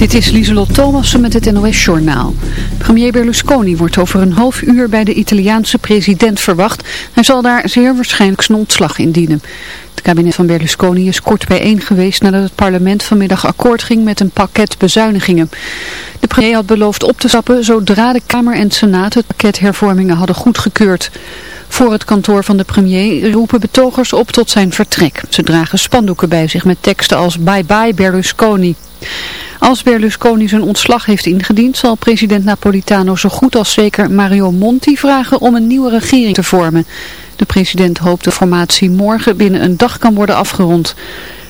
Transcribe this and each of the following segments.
Dit is Lieselot Thomassen met het NOS-journaal. Premier Berlusconi wordt over een half uur bij de Italiaanse president verwacht. Hij zal daar zeer waarschijnlijk zijn ontslag indienen. Het kabinet van Berlusconi is kort bijeen geweest nadat het parlement vanmiddag akkoord ging met een pakket bezuinigingen. De premier had beloofd op te stappen zodra de Kamer en Senaat het pakket hervormingen hadden goedgekeurd. Voor het kantoor van de premier roepen betogers op tot zijn vertrek. Ze dragen spandoeken bij zich met teksten als bye bye Berlusconi. Als Berlusconi zijn ontslag heeft ingediend, zal president Napolitano zo goed als zeker Mario Monti vragen om een nieuwe regering te vormen. De president hoopt de formatie morgen binnen een dag kan worden afgerond.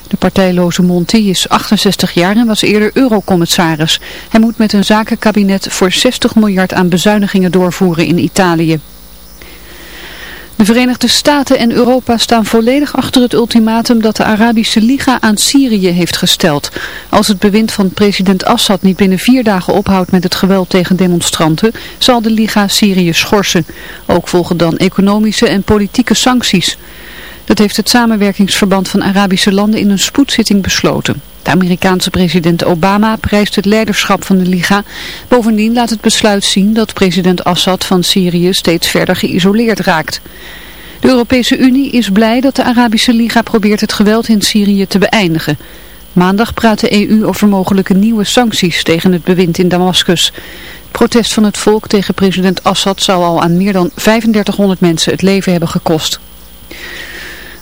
De partijloze Monti is 68 jaar en was eerder eurocommissaris. Hij moet met een zakenkabinet voor 60 miljard aan bezuinigingen doorvoeren in Italië. De Verenigde Staten en Europa staan volledig achter het ultimatum dat de Arabische Liga aan Syrië heeft gesteld. Als het bewind van president Assad niet binnen vier dagen ophoudt met het geweld tegen demonstranten, zal de Liga Syrië schorsen. Ook volgen dan economische en politieke sancties. Dat heeft het samenwerkingsverband van Arabische landen in een spoedzitting besloten. De Amerikaanse president Obama prijst het leiderschap van de Liga. Bovendien laat het besluit zien dat president Assad van Syrië steeds verder geïsoleerd raakt. De Europese Unie is blij dat de Arabische Liga probeert het geweld in Syrië te beëindigen. Maandag praat de EU over mogelijke nieuwe sancties tegen het bewind in Damascus. Het protest van het volk tegen president Assad zou al aan meer dan 3500 mensen het leven hebben gekost.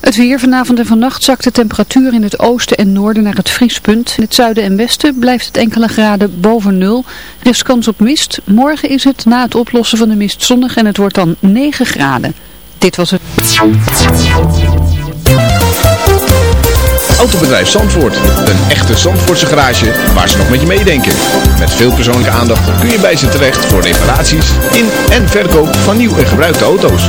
Het weer vanavond en vannacht zakt de temperatuur in het oosten en noorden naar het vriespunt. In het zuiden en westen blijft het enkele graden boven nul. Er is kans op mist. Morgen is het na het oplossen van de mist zonnig en het wordt dan 9 graden. Dit was het. Autobedrijf Zandvoort. Een echte Zandvoortse garage waar ze nog met je meedenken. Met veel persoonlijke aandacht kun je bij ze terecht voor reparaties in en verkoop van nieuw en gebruikte auto's.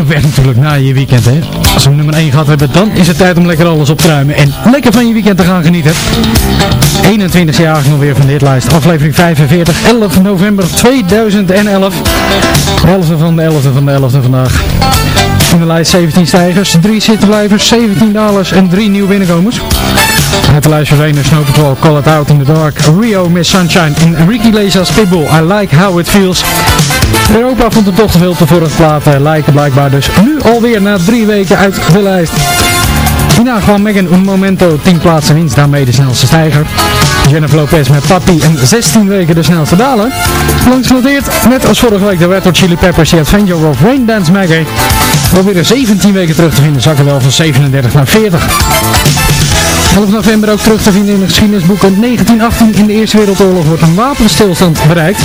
Op weg natuurlijk naar je weekend, hè. Als we nummer 1 gehad hebben, dan is het tijd om lekker alles op te ruimen. En lekker van je weekend te gaan genieten. 21 jaar nog weer van de hitlijst. Aflevering 45, 11 november 2011. 11 van de 11 van de 11 vandaag. In de lijst 17 stijgers, 3 zittenblijvers, 17 dalers en 3 nieuwe binnenkomers. Uit de lijst verdwenen Snow Call It Out in the Dark, Rio, Miss Sunshine en Ricky Leza's Pitbull, I Like How It Feels. Europa vond het toch te veel te het platen lijken blijkbaar dus nu alweer na drie weken uit de lijst. Hierna kwam Megan Un Momento 10 plaatsen winst, daarmee de snelste stijger. Jennifer Lopez met Papi en 16 weken de snelste daler. Langs genoteerd, net als vorige week de Red Hot Chili Peppers, The Adventure of Rain Dance Maggie. De 17 weken terug te vinden, zakken wel van 37 naar 40. 11 november ook terug te vinden in de geschiedenisboeken. 1918 in de Eerste Wereldoorlog wordt een wapenstilstand bereikt.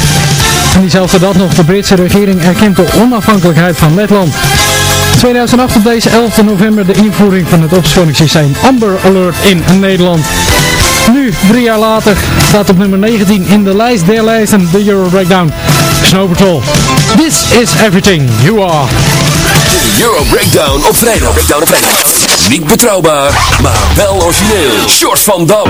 En diezelfde dag nog de Britse regering erkent de onafhankelijkheid van Letland. 2008 op deze 11 november de invoering van het opsporingssysteem Amber Alert in Nederland. Nu, drie jaar later, staat op nummer 19 in de lijst der lijsten de Euro Breakdown. Snow Patrol. This is everything you are. De Euro Breakdown op vrijdag. Breakdown op vrijdag. Niet betrouwbaar, maar wel origineel. Short van Dam.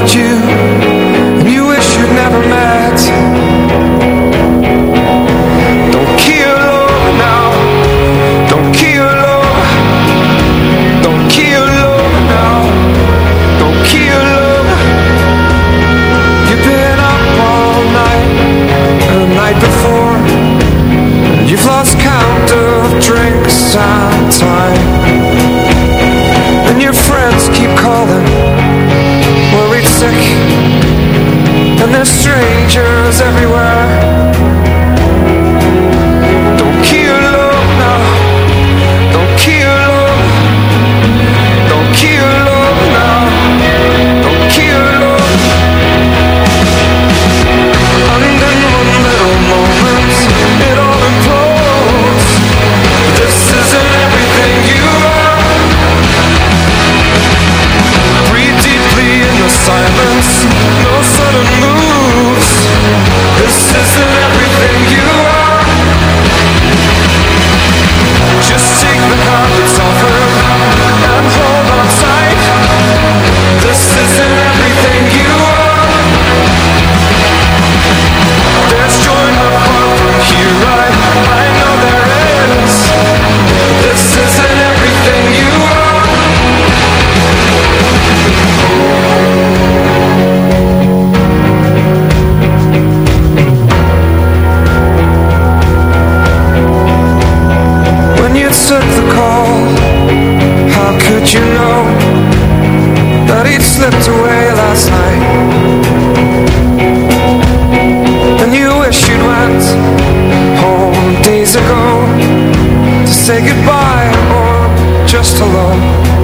left you. alone.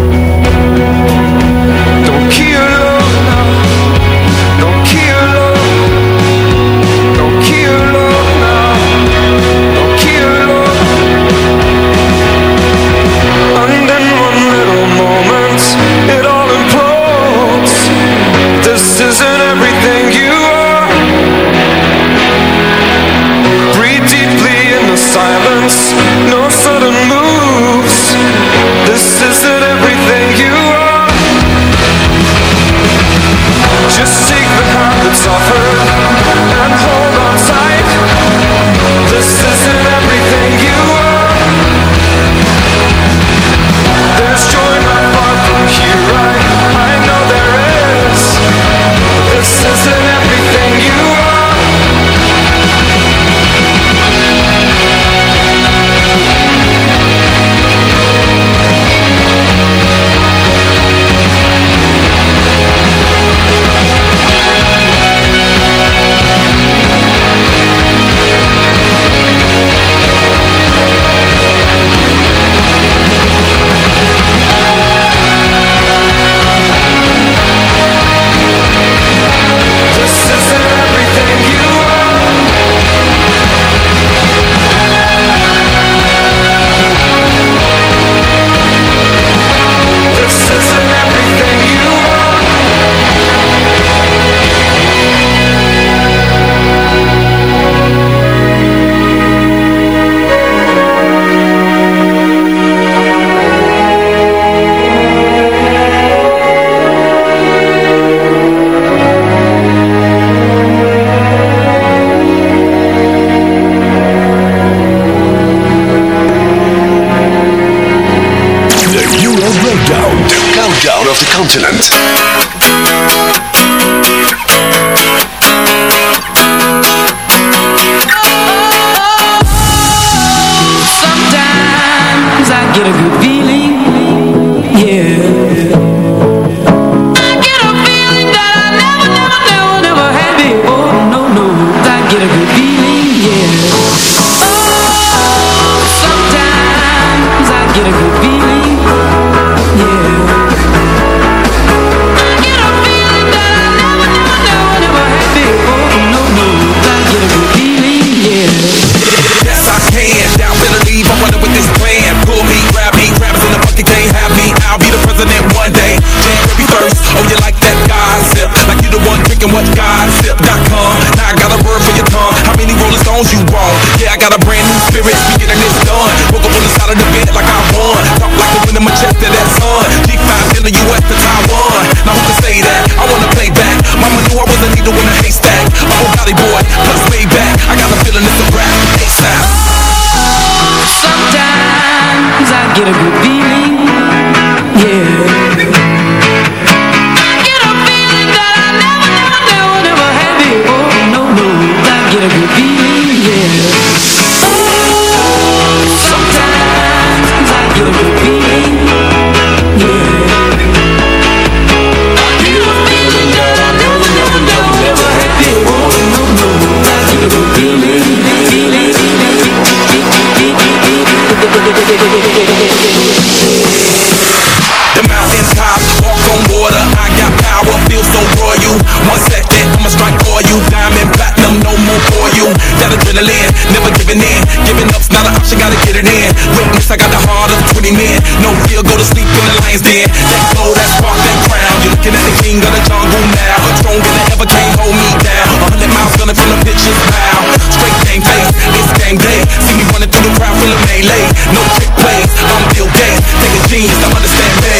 Sleep in the lion's den. That spark, that crown. You're looking at the king of the jungle now. Stronger than ever, can't hold me down. A hundred miles gunning from the pitcher's bow. Straight game face, it's game day. See me running through the crowd, feeling melee. No trick plays, I'm Bill Gates. Take a genius to understand me.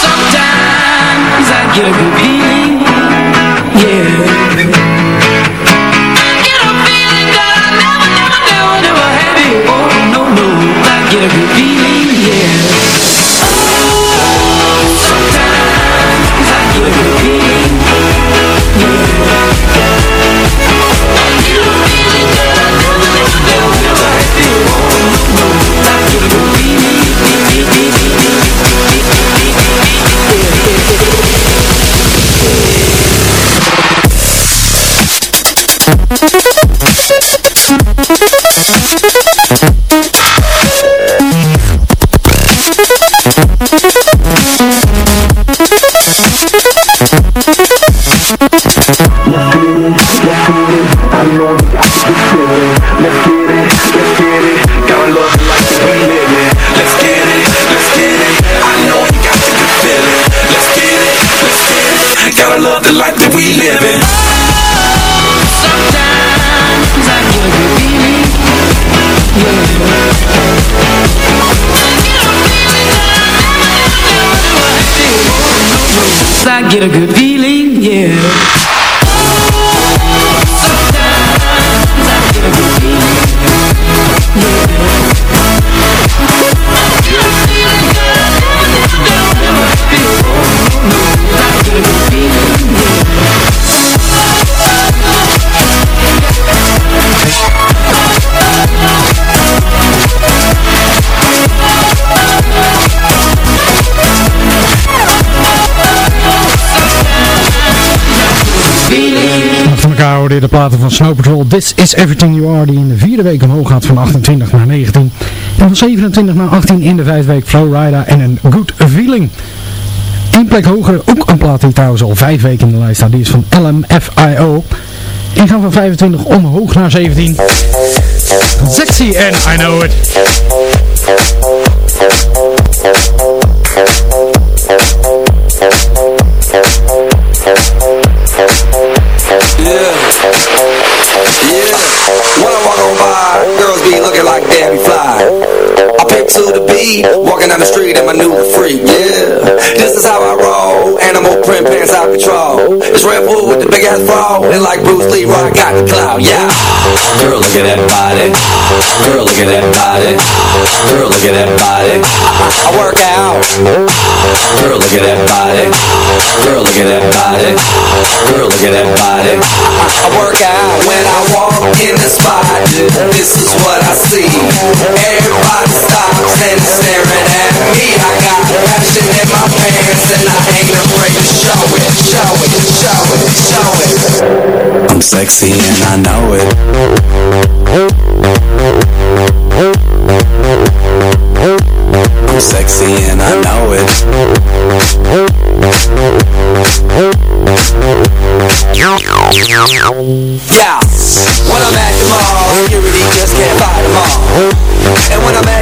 Sometimes I get a good I get a good feeling, yeah. De platen van Snow Patrol. This is Everything You Are, die in de vierde week omhoog gaat van 28 naar 19. En van 27 naar 18 in de vijfde week Flowrider en een Good Feeling. Eén plek hoger, ook een plaat die trouwens al vijf weken in de lijst staat. Die is van LMFIO. En gaan van 25 omhoog naar 17. Sexy and I Know It. Yeah. Yeah. When I walk on by, girls be looking like Debbie Fly. I to the beat, walking down the street in my new freak. Yeah. This is how I roll. Animal print pants out control. It's Red Bull with the big ass bra. And like Bruce Lee, I got the clout. Yeah. Girl, look at that body. Girl, look at that body. Girl, look at that body. I work out. Girl, look at that body. Girl, look at that body. Girl, look at that body. I work out when I walk in the spot. This is what I see. Everybody stops is staring at me. I got passion in my pants and I ain't afraid to show it, show it, show it, show it. I'm sexy and I know it. I'm sexy and I know it. Yeah, when I'm at the mall, security just can't fight them all. And when I'm at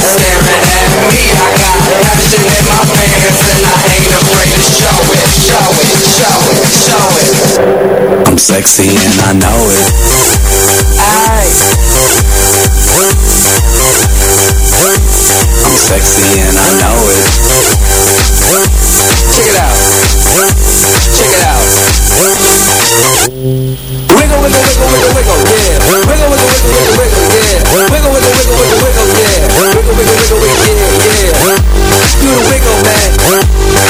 staring at me. I got passion in my pants and I ain't afraid to show it, show it, show it, show it. I'm sexy and I know it. Aye. I'm sexy and I know it. Check it out. Check it out. Wiggle, wiggle, wiggle, wiggle, wiggle, yeah. Wiggle, wiggle, wiggle, wiggle, wiggle, yeah. Wiggle, wiggle, wiggle, wiggle, wiggle. Wiggle, wiggle, wiggle, yeah, yeah. Do the wiggle, man.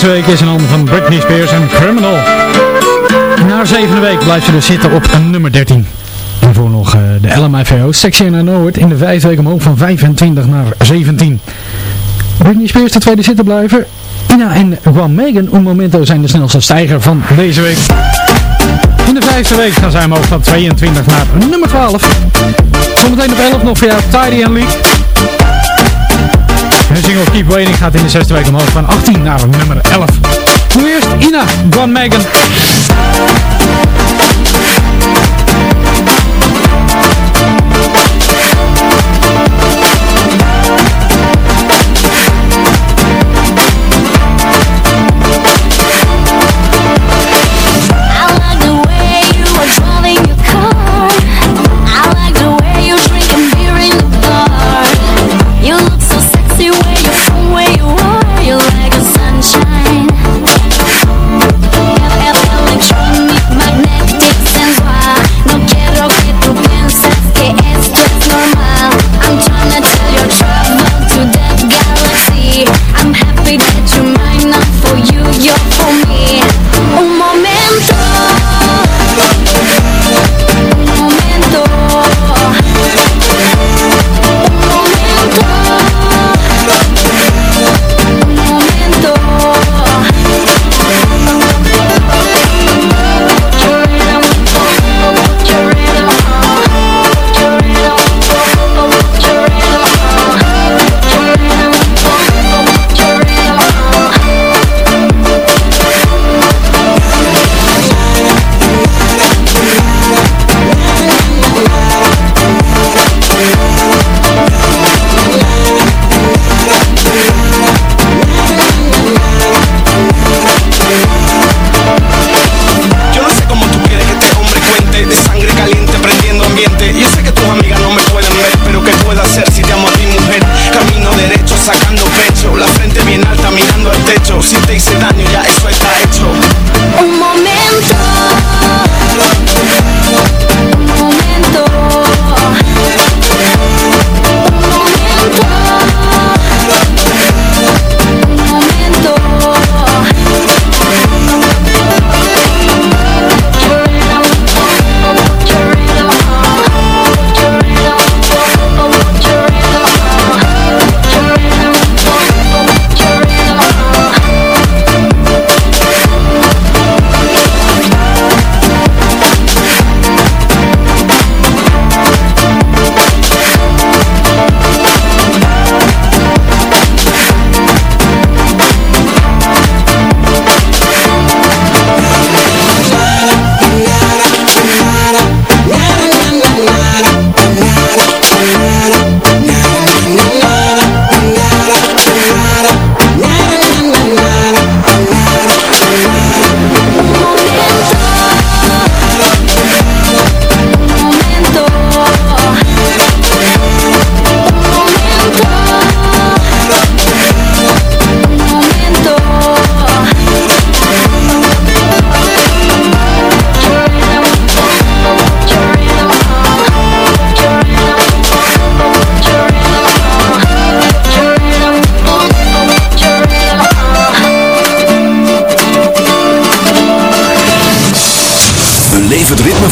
Deze week is een handen van Britney Spears en Criminal. Na zevende week blijft ze dus zitten op nummer 13. En voor nog uh, de LMFAO, and I Know in de vijfde week omhoog van 25 naar 17. Britney Spears de tweede zitten blijven. Ina en Juan Megan, un momento, zijn de snelste stijger van deze week. In de vijfde week gaan zij omhoog van 22 naar nummer 12. Zometeen op 11 nog voor Tidy and Leak. De single Keep Waiting gaat in de zesde week omhoog van 18 naar nummer 11. Nu eerst Ina, Juan Megan.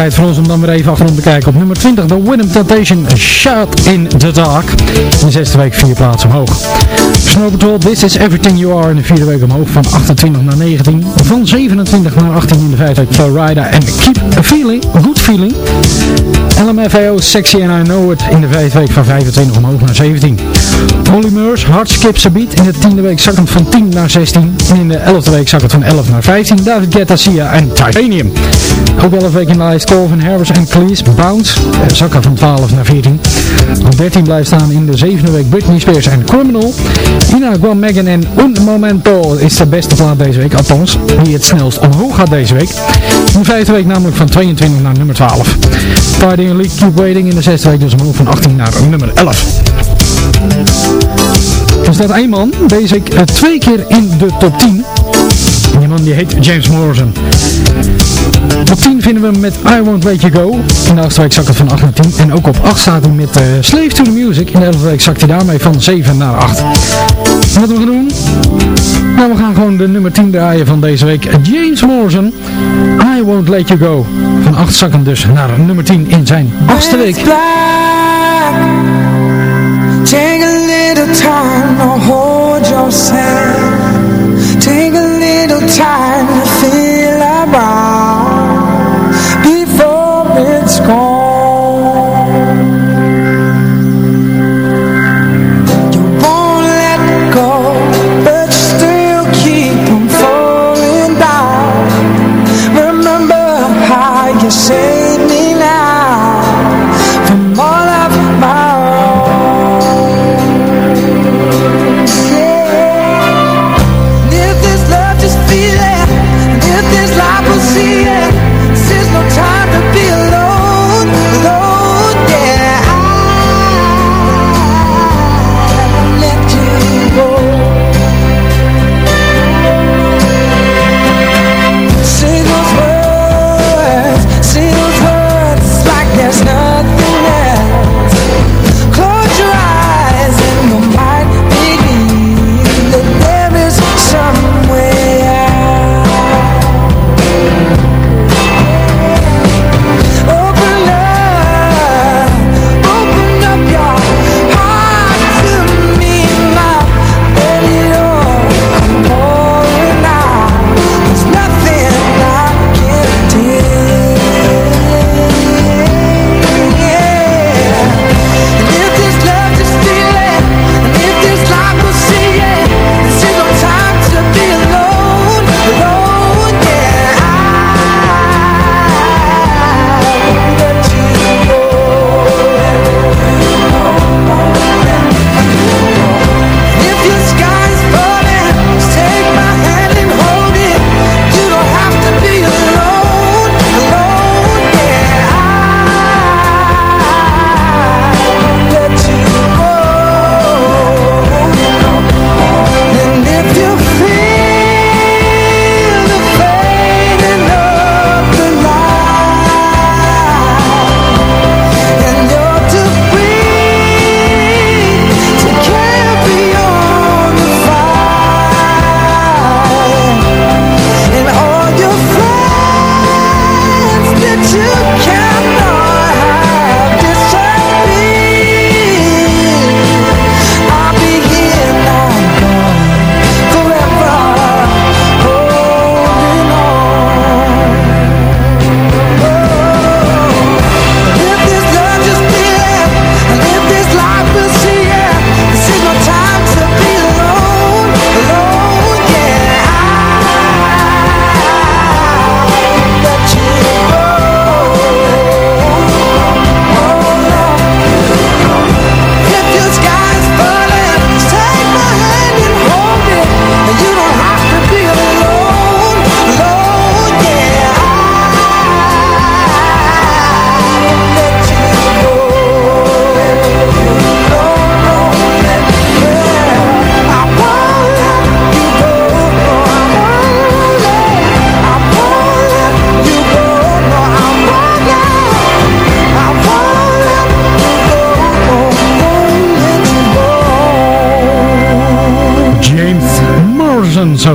tijd voor ons om dan weer even achterom te kijken. Op nummer 20, The Winning Temptation, Shot in the Dark. In de zesde week vier plaatsen omhoog. Snow Patrol, This is Everything You Are. In de vierde week omhoog van 28 naar 19. Van 27 naar 18 in de vijfde week Florida en Keep a Feeling, Good Feeling. LMFAO, Sexy and I Know It. In de vijfde week van 25 omhoog naar 17. Holly Murs, Hard Skips a Beat. In de tiende week zakkend van 10 naar 16. En in de elfde week zakkend van 11 naar 15. David Guetta, Sia en Titanium. Ook 11 weken in de Colvin Harris en Cleese, Bounce. eh, Zakken van 12 naar 14. Op 13 blijft staan in de zevende week Britney Spears en Criminal. Ina Guam, Megan en Un Momento is de beste plaat deze week. Althans, die het snelst omhoog gaat deze week. In de vijfde week namelijk van 22 naar nummer 12. Party and League Keep Waiting in de zesde week dus omhoog van 18 naar nummer 11. Er staat één man deze week eh, twee keer in de top 10. En die man die heet James Morrison. Op 10 vinden we hem met I Won't Let You Go. In de achtste week zakt het van 8 naar 10. En ook op 8 staat hij met eh, Slave to the Music. In de 11e week zakt hij daarmee van 7 naar 8. En wat we gaan doen? Nou, we gaan gewoon de nummer 10 draaien van deze week. James Morrison, I Won't Let You Go. Van 8 zakken dus naar nummer 10 in zijn achtste week. Take a little time hold yourself.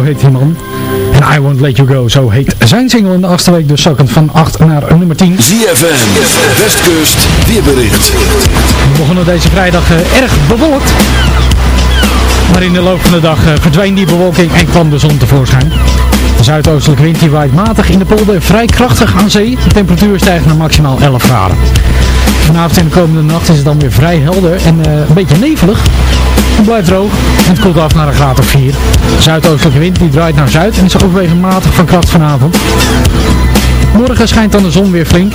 Heet die man. En I Won't Let You Go, zo heet zijn single in de achtste week. Dus zakkend van 8 naar nummer 10. ZFM, Westkust, weerbericht. We begonnen deze vrijdag eh, erg bewolkt. Maar in de loop van de dag eh, verdween die bewolking en kwam de zon tevoorschijn. De zuidoostelijke wind die waait matig in de polder vrij krachtig aan zee. De temperatuur stijgt naar maximaal 11 graden. Vanavond en de komende nacht is het dan weer vrij helder en eh, een beetje nevelig. Het blijft droog en het koelt af naar een graad of 4. De zuidoostelijke wind die draait naar zuid en is overwegend matig van kracht vanavond. Morgen schijnt dan de zon weer flink.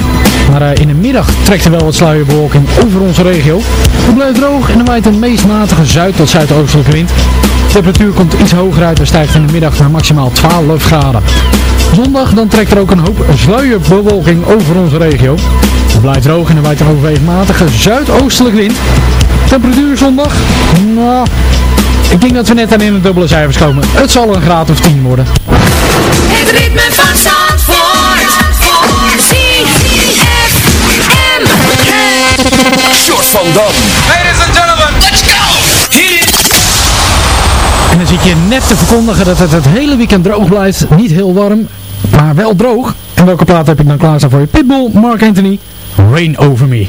Maar eh, in de middag trekt er wel wat sluierbewolking over onze regio. Het blijft droog en er waait een meest matige zuid- tot zuidoostelijke wind. De temperatuur komt iets hoger uit en stijgt in de middag naar maximaal 12 graden. Zondag dan trekt er ook een hoop sluierbewolking over onze regio. Het blijft droog en er waait een overwegend matige zuidoostelijke wind. Temperatuur zondag? Nou, ik denk dat we net aan in de dubbele cijfers komen. Het zal een graad of 10 worden. Het ritme van Zandvoort. ZFM. Dam. Ladies and gentlemen, let's go! En dan zit je net te verkondigen dat het het hele weekend droog blijft. Niet heel warm, maar wel droog. En welke plaat heb ik dan klaarstaan voor je? Pitbull, Mark Anthony, Rain Over Me.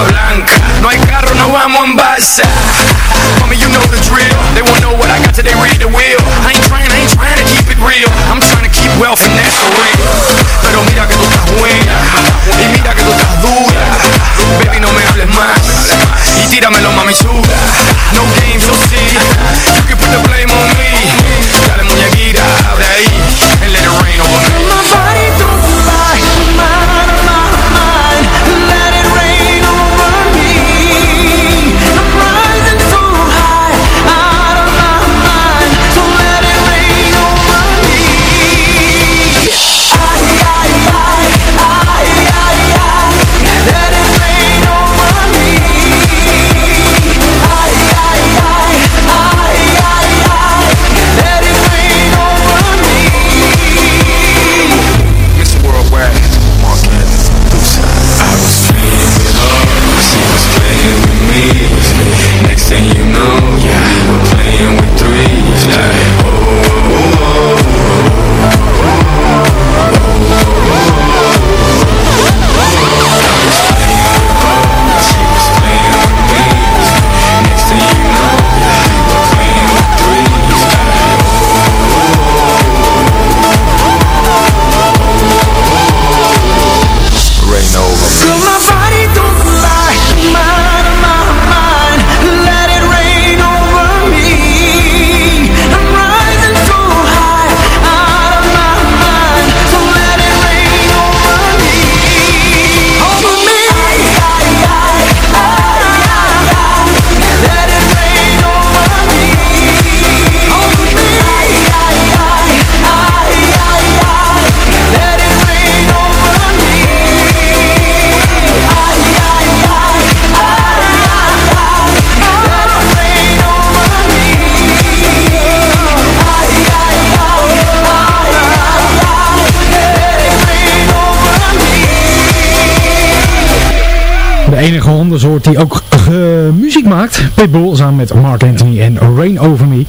hablar. Enige hondensoort die ook eh, muziek maakt. Pitbull samen met Mark Anthony en Rain Over Me.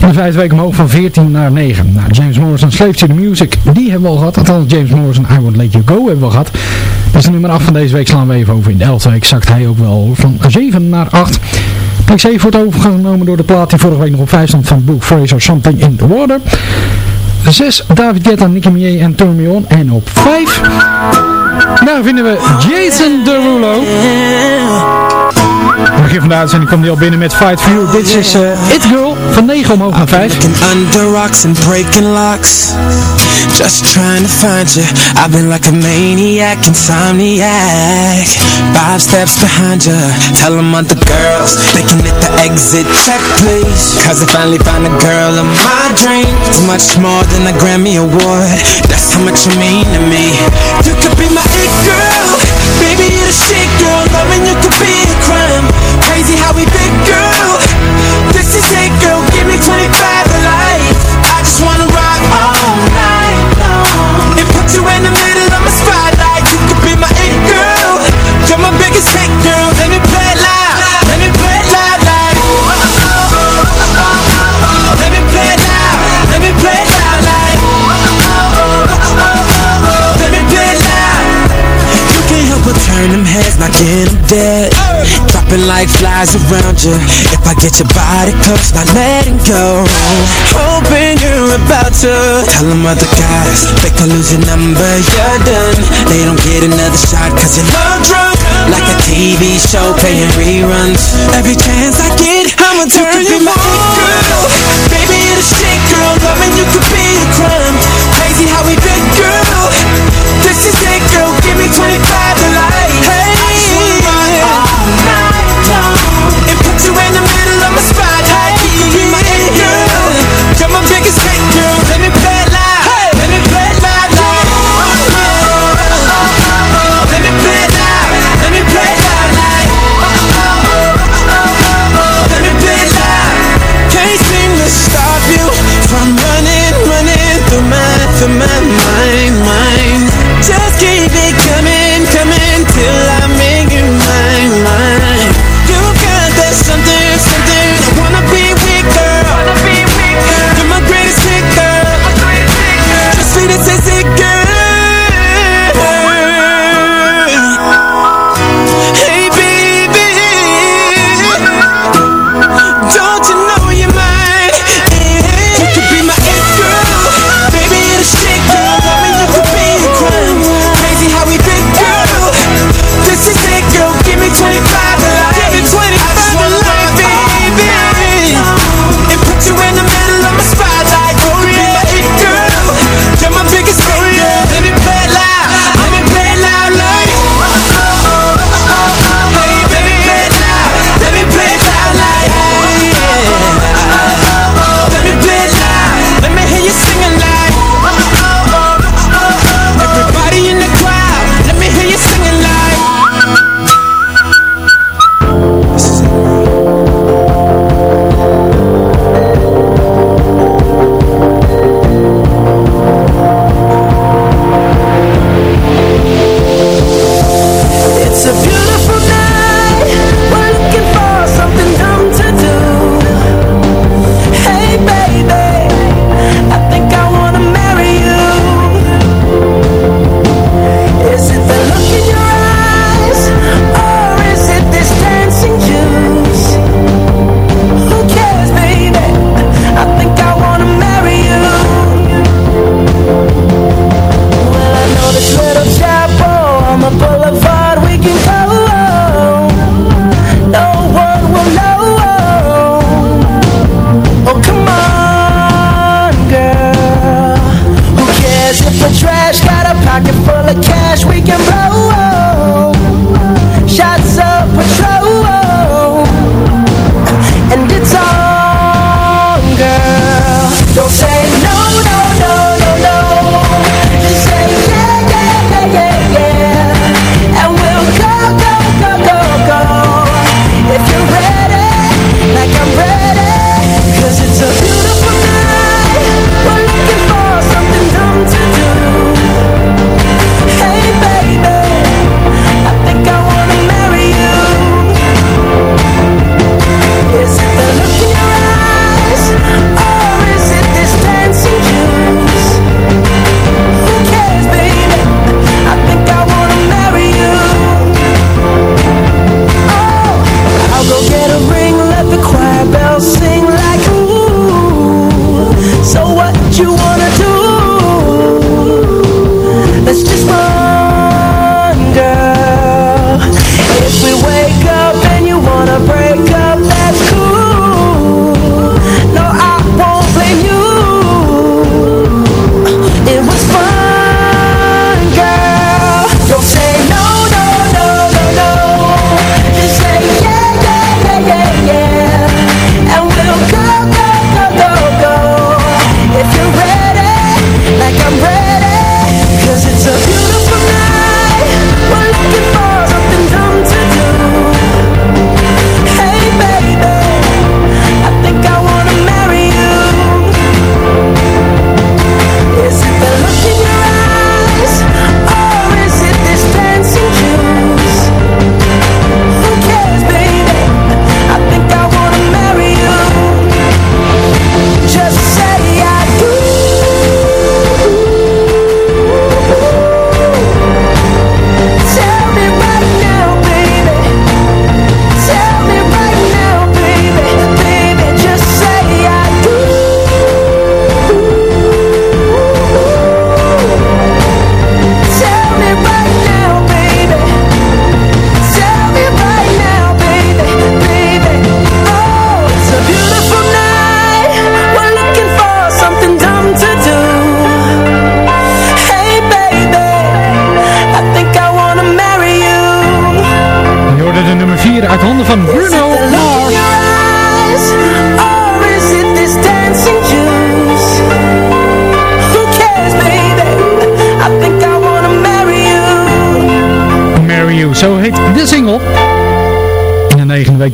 In de vijfde week omhoog van 14 naar 9. Nou, James Morrison, Slave to the Music, die hebben we al gehad. Althans, James Morrison, I Won't Let You Go hebben we al gehad. Dat is de nummer 8 van deze week, slaan we even over. In de 11e week zakt hij ook wel van 7 naar 8. Plek 7 wordt overgenomen door de plaat die vorige week nog op 5 stond van Book Fraser, Something in the Water. 6 David Guetta, Nicky Minaj en Turn. En op 5 daar vinden we Jason Derulo. Begin van de uitzending komt hij al binnen met Fight For You. Dit is uh, It Girl van 9 omhoog naar 5. Looking under rocks and breaking locks. Just trying to find you. I've been like a maniac, insomniac. Five steps behind you Tell them other girls They can hit the exit check please. Cause I finally found a girl of my dreams It's much more than a Grammy award. That's how much you mean to me. You could be my it girl Baby you're the shit girl. Loving you could be a crime. Crazy how we fit heads, knocking them dead Dropping like flies around you If I get your body close, not letting go. Hoping you're about to Tell them other guys. They can lose your number, you're done. They don't get another shot cause you're love drunk. Like a TV show playing reruns. Every chance I get, I'ma turn you, you on. girl. Baby, you're the shit girl. Loving you could be a crime. Crazy how we fit girl. This is it girl. Give me 25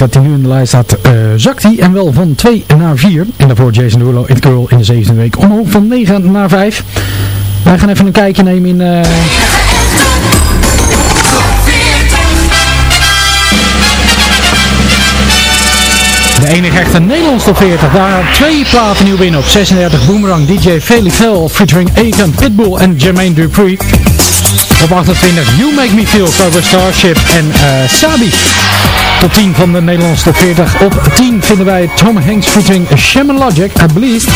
dat hij nu in de lijst staat, eh, zakt hij en wel van 2 naar 4. En daarvoor Jason Derulo, It Girl in de zevende week omhoog van 9 naar 5. Wij gaan even een kijkje nemen in... eh, De enige echte Nederlands top 40. Daar twee platen nieuw binnen op 36 Boomerang DJ Felix Hell featuring Akon, Pitbull en Jermaine Dupri. Op 28 You Make Me Feel cover Starship en eh, Sabi. Top 10 van de Nederlandse top 40. Op 10 vinden wij Tom Hanks featuring Shaman Logic, At Least.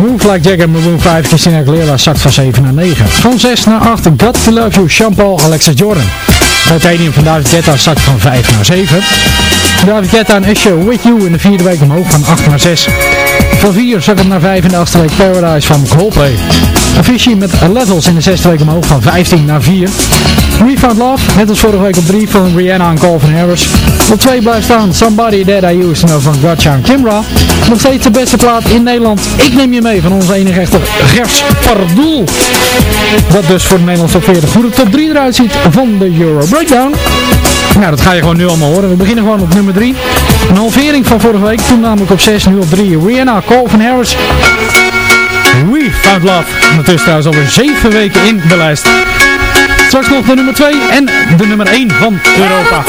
Move Like Jagger, Maroon 5, Christina Aguilera zakt van 7 naar 9. Van 6 naar 8, Got To Love You, Jean-Paul, Alexa Jordan. Titanium van David Guetta zakt van 5 naar 7. David Guetta en Usher With You in de vierde week omhoog van 8 naar 6. Van 4 zakt het naar 5 in de achtste week Paradise van Coldplay. Avicii met Levels in de zesde week omhoog van 15 naar 4. We Found Love, net als vorige week op 3 van Rihanna en Calvin Harris. Op 2 blijft staan Somebody That I Used to van Gotcha en Kimbra. Nog steeds de beste plaat in Nederland. Ik neem je mee van onze enige echte Gers Pardoel. Dat dus voor de Nederlandse top 40. Hoe de top 3 eruit ziet van de Euro Breakdown. Nou, dat ga je gewoon nu allemaal horen. We beginnen gewoon op nummer 3. Een halvering van vorige week. Toen namelijk op 6, nu op 3. Rihanna, Calvin Harris. We Found Love. Ondertussen trouwens alweer 7 weken in de lijst. Straks nog de nummer 2 en de nummer 1 van Europa.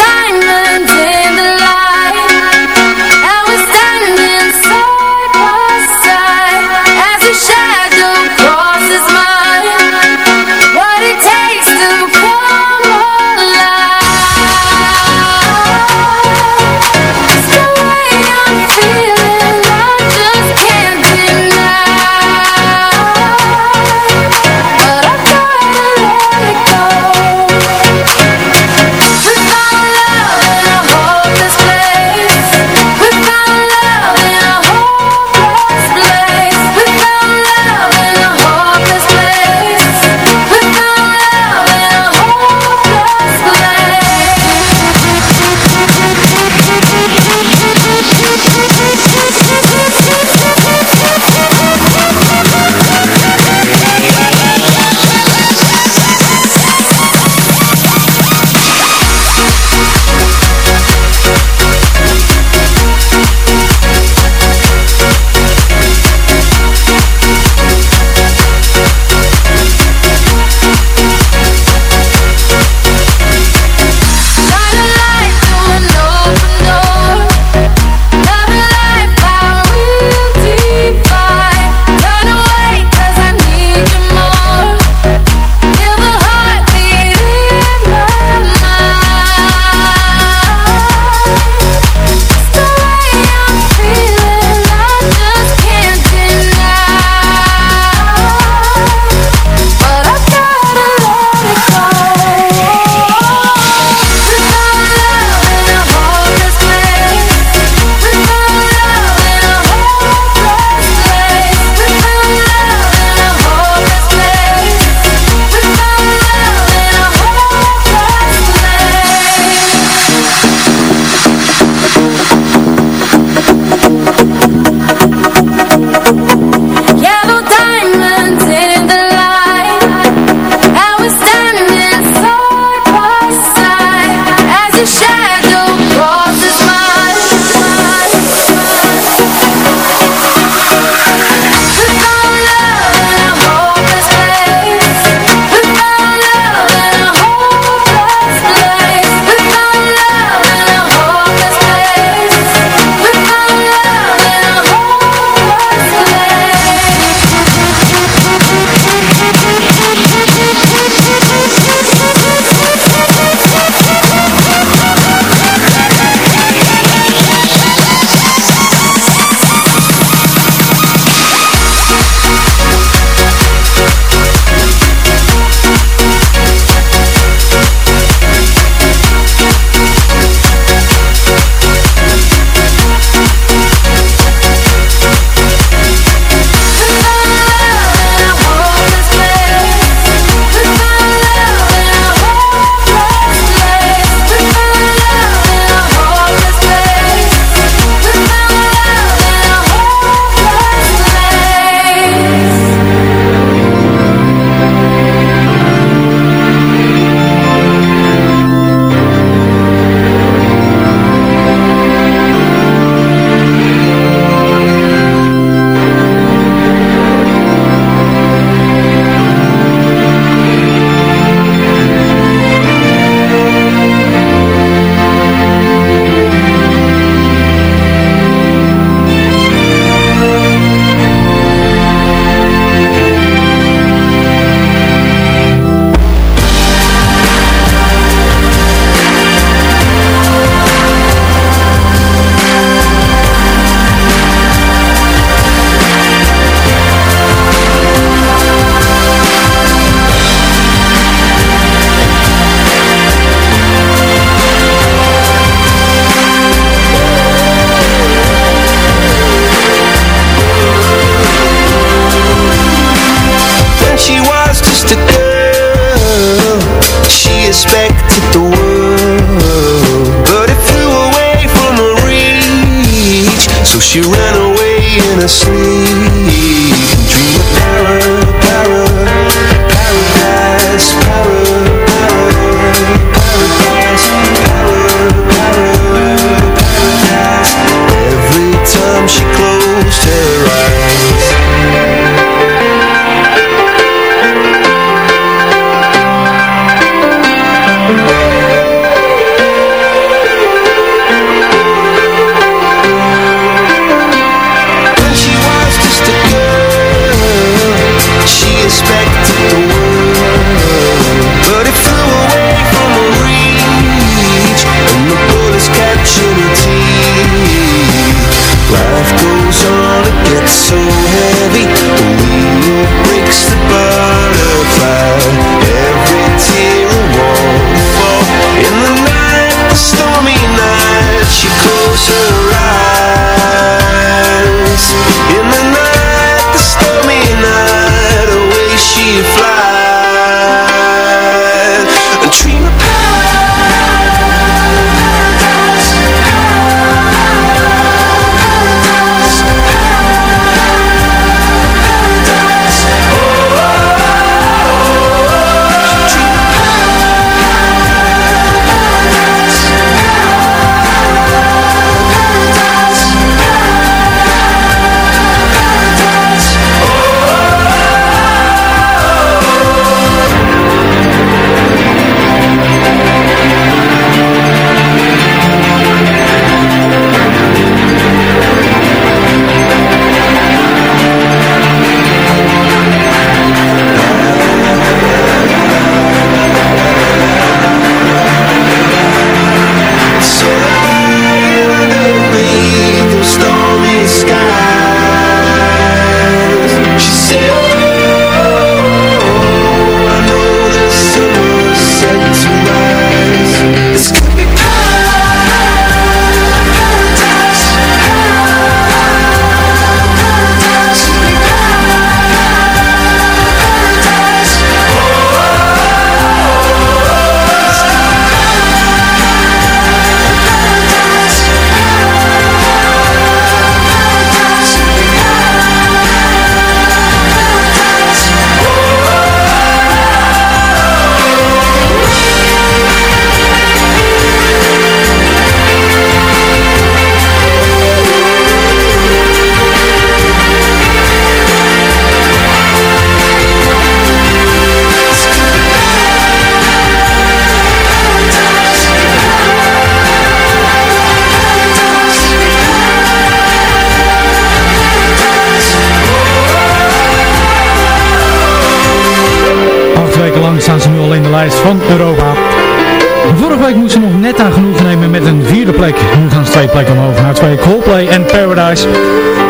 plek. Nu gaan ze twee plekken omhoog naar twee. Coldplay en Paradise.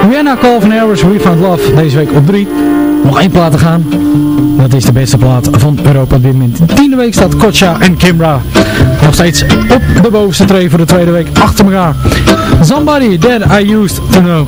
Rihanna, Calvin Harris, We Found Love. Deze week op drie. Nog één plaat te gaan. Dat is de beste plaat van Europa op dit moment. Tiende week staat Kocha en Kimra. Nog steeds op de bovenste tree voor de tweede week achter elkaar. Somebody that I used to know.